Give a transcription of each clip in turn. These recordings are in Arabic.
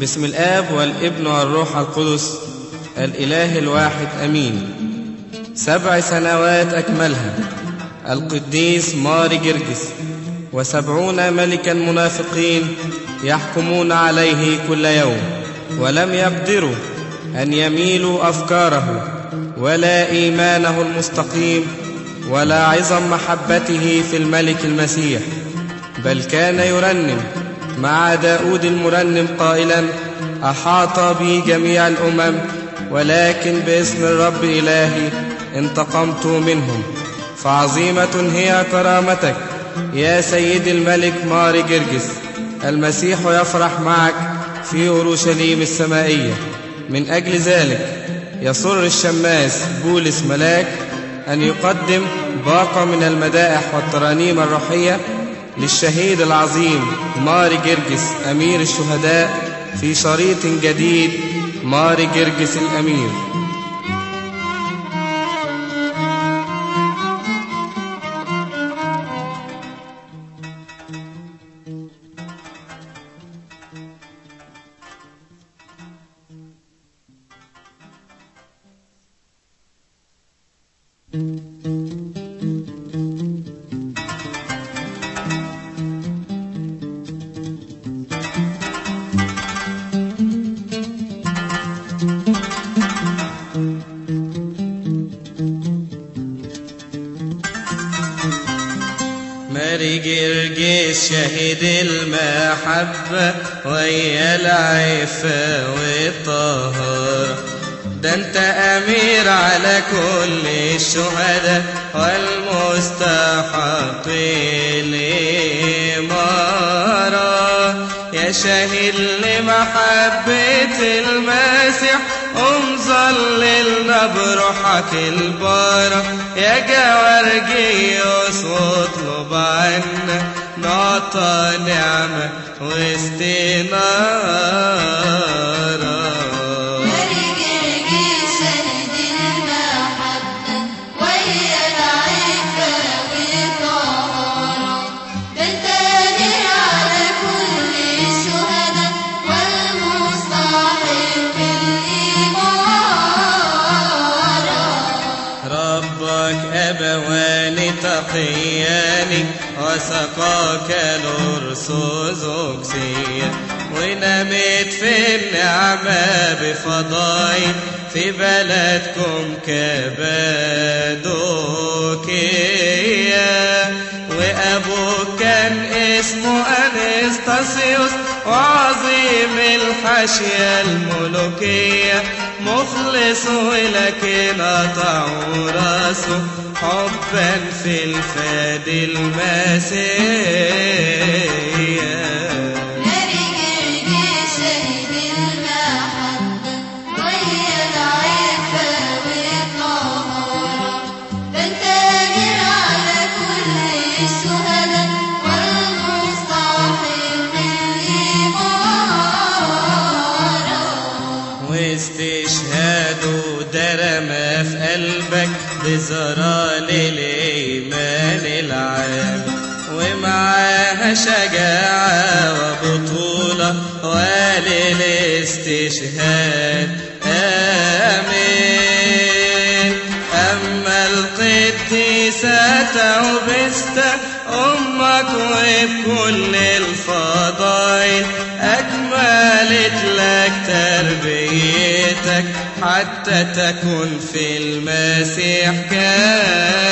بسم الآب والابن والروح القدس الإله الواحد أمين. سبع سنوات أكملها. القديس ماري جرجس وسبعون ملكا منافقين يحكمون عليه كل يوم ولم يقدروا أن يميلوا أفكاره ولا إيمانه المستقيم ولا عظم محبته في الملك المسيح. بل كان يرنم مع داود المرنم قائلا أحاط بي جميع الأمم ولكن باسم الرب إلهي انتقمت منهم. فعظيمة هي كرامتك يا سيد الملك ماري جرجس. المسيح يفرح معك في أورشليم السمائية. من أجل ذلك يسر الشماس بولس ملاك أن يقدم باقة من المدائح والترانيم الروحية للشهيد العظيم ماري جرجس أمير الشهداء في شريط جديد ماري جرجس الأمير. انت امير على كل الشهداء والمستحق الامارة يا شهيد لمحبة المسيح ومظللنا بروحك البارة. يا جوارجيوس واطلب عنا نعطى نعمة واستنارة تقيان وسقاك الأرثوذكسية ونمت في النعمة بفضايل في بلدكم كبادوكية وأبوك كان اسمه أنستاسيوس وعظيم الحاشية الملوكية مخلص ولكن قطعوا راسه حبا في الفاد المسيح. بزرار الإيمان العام ومعاها شجاعة وبطولة وللاستشهاد. آمين. أما القديسة توبستا أمك وبكل الفضائل حتى تكون في المسيح كامل.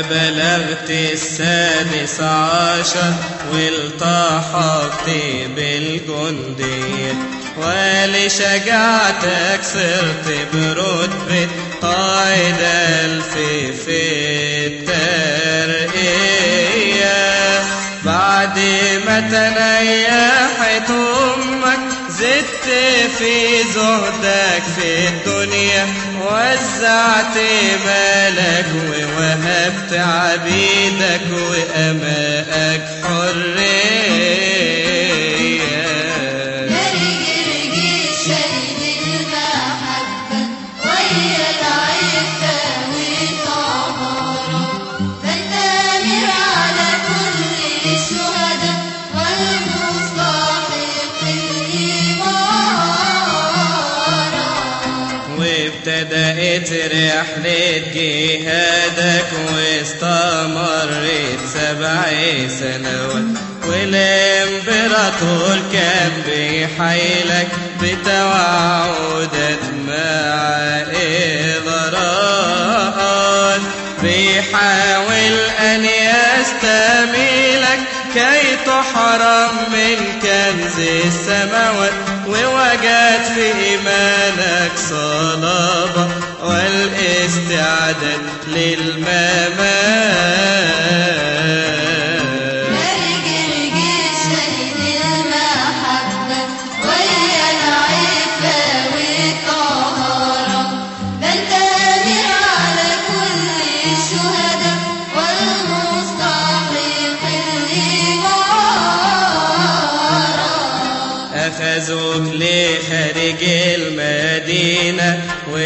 لما بلغت السادس عشر والتحقت بالجندية ولشجاعتك صرت برتبة قائد ألف في الترقية. بعد ما تنيحت أمك زدت في زهدك في الدنيا. وزعت مالك ووهبت عبيدك وأمائك حرية. جهادك واستمرت سبع سنوات. والإمبراطور كان بيحايلك بتوعدات مع إضرارات بيحاول أن يستميلك كي تحرم من كنز السماوات ووجد في إيمانك صلابة والاستعداد للممات. مرجرجي شهد المحبة ويا العفة والطهارة بل تامر على كل الشهداء والمستحق الإمارة أخذوك لخارج المدينة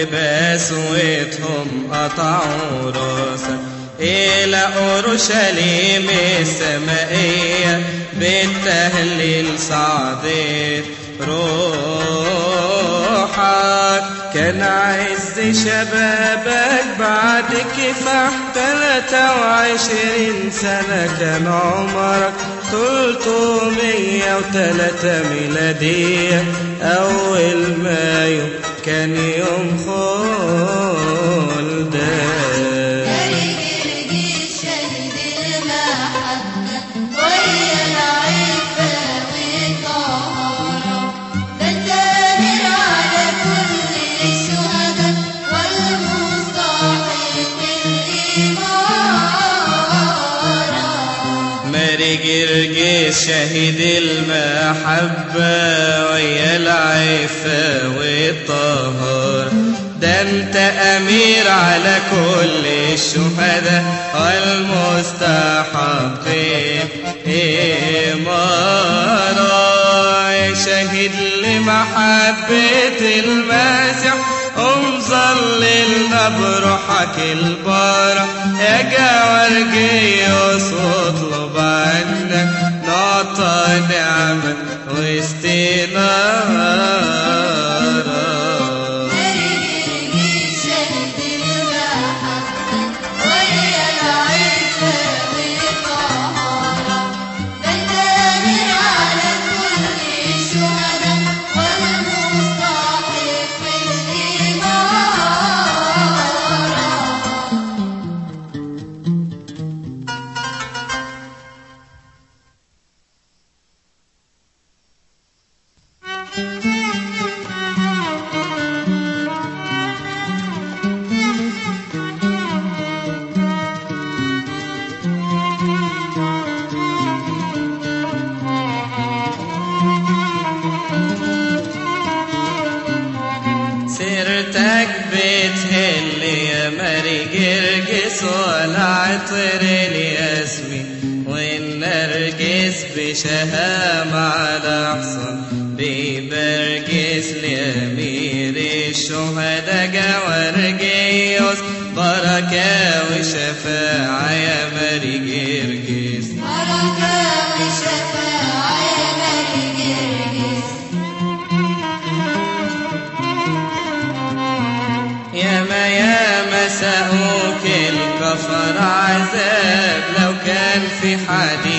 وبسوتهم قطعوا راسك إلى أورشليم السمائية بالتهليل صعدت روحك كان عز شبابك بعد كفاح تلاتة وعشرين سنة كان عمرك تلتمية وتلاتة ميلادية أول مايو كان شهيد المحبة ويا العفة والطهارة ده أنت أمير على كل الشهداء والمستحقين. إمارة شهيد لمحبة المسيح. ومظللنا بروحك البارة يا جوارجيوس واطلب عنك نعطى نعمة والنرجس بشهامة على حصن بيبرجس لأمير الشهداء جوارجيوس بركة وشفاعة يا ماري جرجس بركة وشفاعة يا مرجرجس ياما ياما سأوك الكفر عذاب لو كان في حديد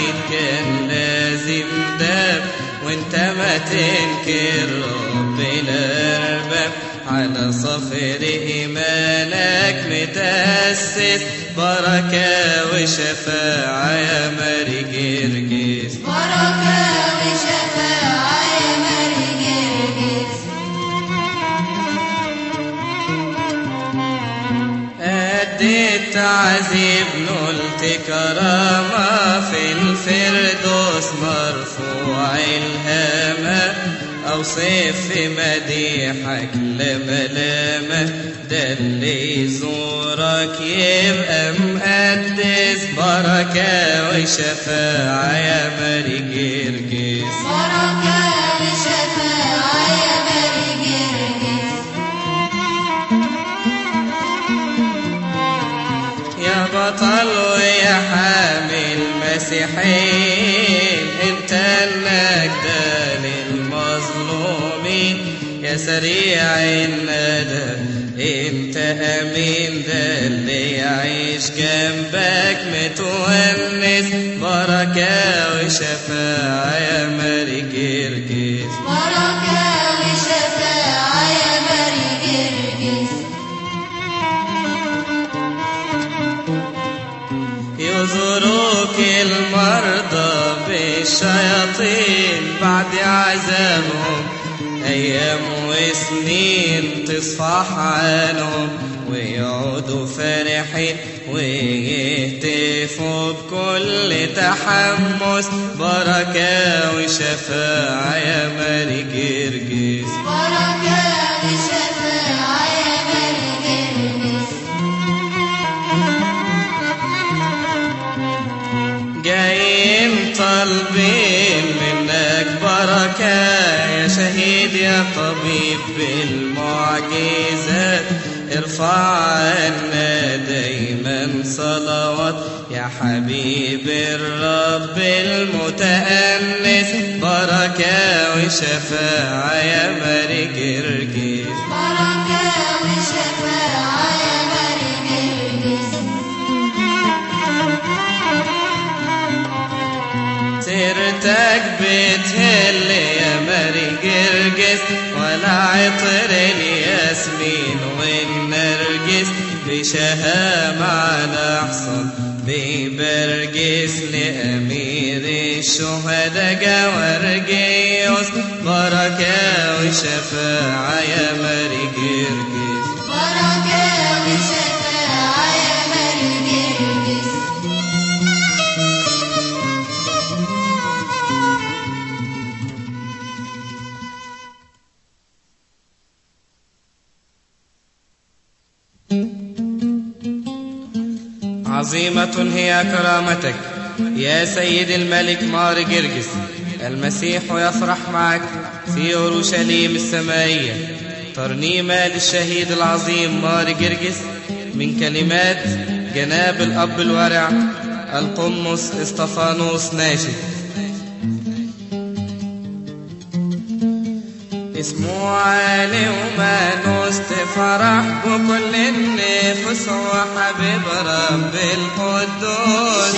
تنكر ربنا الباب على صفر إيمانك متأسس. بركة وشفاعة يا ماري جرجس بركة أديت عذيب نلت كرامة في الفردوس مرفوع الهامة أوصف في مديحك لما ده اللي يزورك يبقى مقدس بركة وشفاعة يا ماري مسيحين انت النجدة للمظلومين يا سريع الندى انت امين ده اللي يعيش جنبك. متونس بركة وشفاعة يا ماري جرجس بركة وشفاعة يا ماري جرجس يزوروك المرضى بالشياطين بعد عذابهم أيام وسنين تصفح عنهم ويقعدوا فرحين ويهتفوا بكل تحمس. بركة وشفاعة يا ماري جرجس شهيد يا طبيب بالمعجزات ارفع عنا دايما صلوات. يا حبيب الرب المتأنس بركة وشفاعة يا ماري جرجس بركة وشفاعة يا ماري جرجس سيرتك بتهل جرجس ولا عطر الياسمين والنرجس بشهام على حصن ببرجس لأمير الشهداء جوارجيوس بركة وشفاعة يا ماري عظيمة هي كرامتك. يا سيد الملك مار جرجس المسيح يفرح معك في أورشليم السمائية. ترنيمة للشهيد العظيم مار جرجس من كلمات جناب الأب الورع القمص إسطفانوس ناشد. اسمه عالي ومانوس تفرح بكل النفوس وحبيب رب القدوس.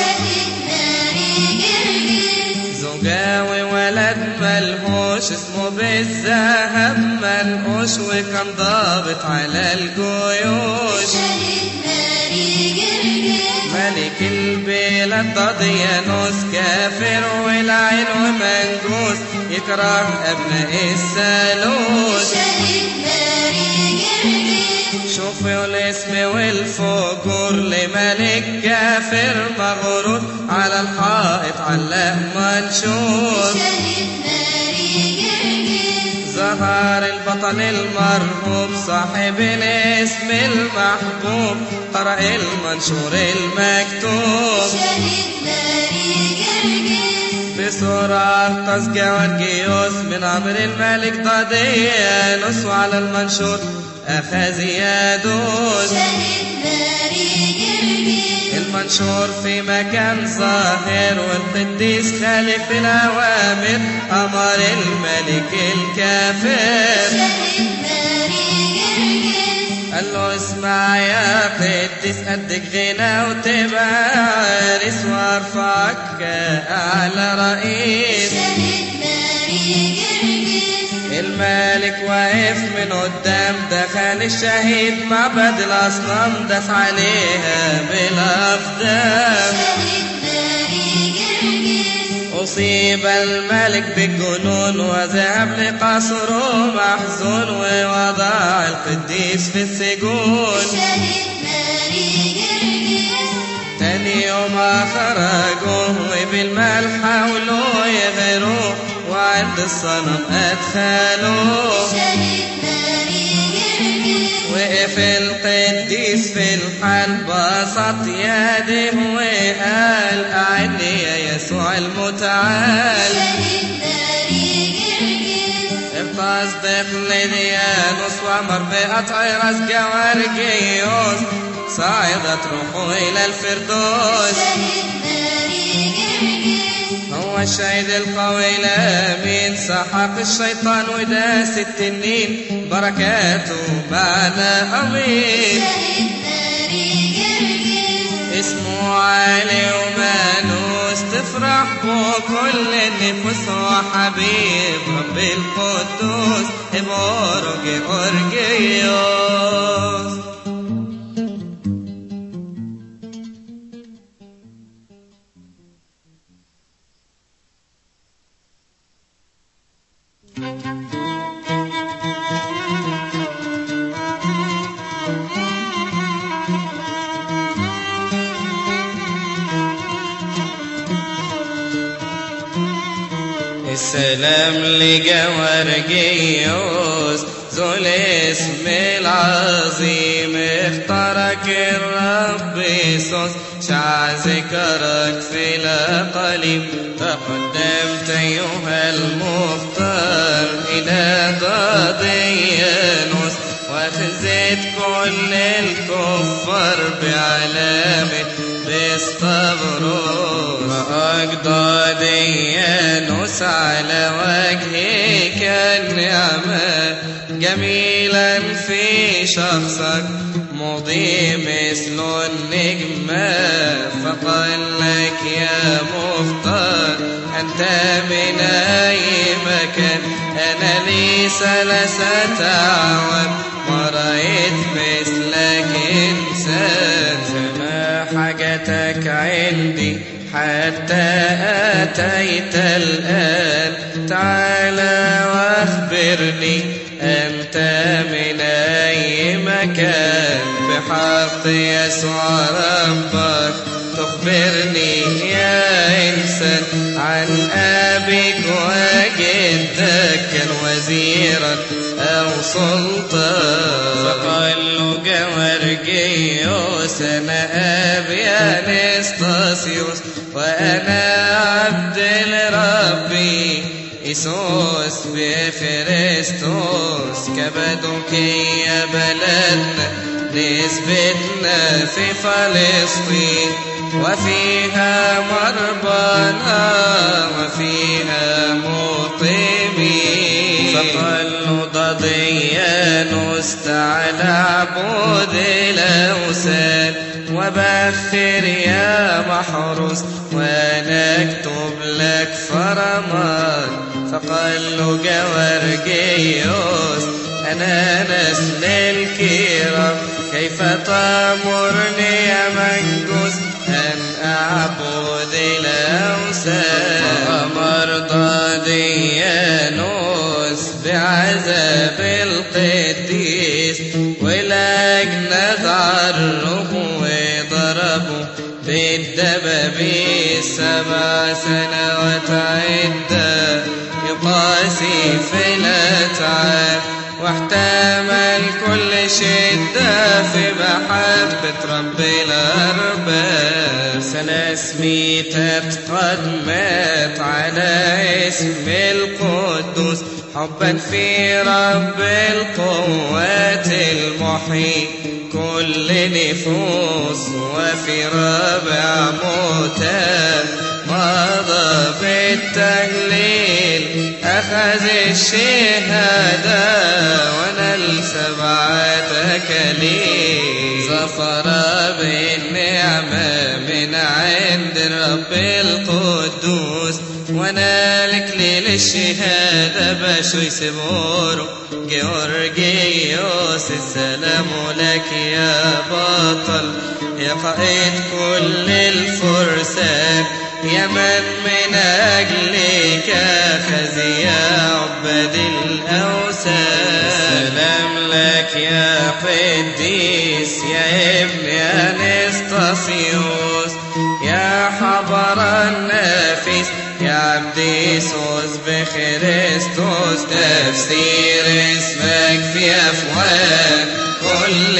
زوجاوي ولد ملهوش اسمه بالذهب منقوش وكان ضابط على الجيوش. ملك البلاد ضديانوس كافر والعين ومنجوس يكره أبناء جرجس شوفوا الاسم والفجور لملك كافر مغرور على الحائط علق منشور. ظهر البطل المرهوب صاحب الاسم المحبوب. قرأ المنشور المكتوب. شهيد ماري جرجس بسرعة تسجع الجيوس من أمر الملك ضديانوس وعلى المنشور. أخذ يدوس. شهيد ماري المنشور في مكان ظاهر والقديس خالف الأوامر أمر الملك الكافر. جرجس قال له اسمع يا قديس قدك غنى وتبقى عريس وارفعك كأعلى رئيس الملك واقف من قدام دخل الشهيد معبد الأصنام داس عليها بالأقدام. أصيب الملك بالجنون وذهب لقصره محزون ووضع القديس في السجون. تاني يوم خرجوا وبالمال حاولوا يغيروه وعند الصنم أدخلوه وقف القديس في الحال بسط يده وقال أعني يا يسوع المتعال. تصدق لديانوس وأمر بقطع راس جوارجيوس صعدت روحه إلى الفردوس. شهيد ماري جرجس هو الشهيد القوي الأمين سحق الشيطان وداس التنين بركاته ماري جرجس اسمه علي ومانوس تفرح كل النفوس وحبيب رب القدوس. ابورج أورجيوس السلام لجوارجيوس ذو الاسم العظيم اختارك الرب يسوس. شع ذكرك في الأقاليم تقدمت أيها المختار إلى ضاديانوس واخذت كل الكفار بعلامة بيستبروا وأجداد يانوس على وجهك النعمة. جميلا في شخصك مضي مثل النجمة. فقال لك يا مختار أنت من أي مكان أنا لي ثلاثة أعوام ما رأيت مثلك إنسان. حتى أتيت الآن. تعالى واخبرني أنت من أي مكان؟ بحق يسوع ربك تخبرني يا إنسان عن أبيك وجدك كان وزيرا أو سلطان. فقال له جوارجيوس أنا أبي أنستاسيوس. وأنا عبد لربي إيسوس بفرستوس كبدك يا بلدنا نسبتنا في فلسطين. وفيها مربانا وفيها مقيمين. فقال له ضديانوس تعالى اعبد الأوثان. وبخر يا محروس وأنا اكتب لك فرمان فقال له جوارجيوس أنا نسل الكرام كيف تأمرني يا منجوس أن أعبد الأوثان شدة في محبة رب الأرباب سنة اسميتت قد مات على اسم القدوس. حبا في رب القوات المحيط. كل نفوس وفي رابع موتى مضى بالتهليل أخذ الشهادة ونال سبعة أكاليل ظفر بالنعمة من عند رب القدوس ونالك ليل الشهادة باشو يسبورو جورجيوس السلام لك يا بطل. يا قائد كل الفرسان. يا من من أجلك يا عبد الأوثان سلام لك يا قديس يا ابن أنستاسيوس. يا حبر النافس يا عبديسوس بخريستوس. تفسير اسمك في أفواه كل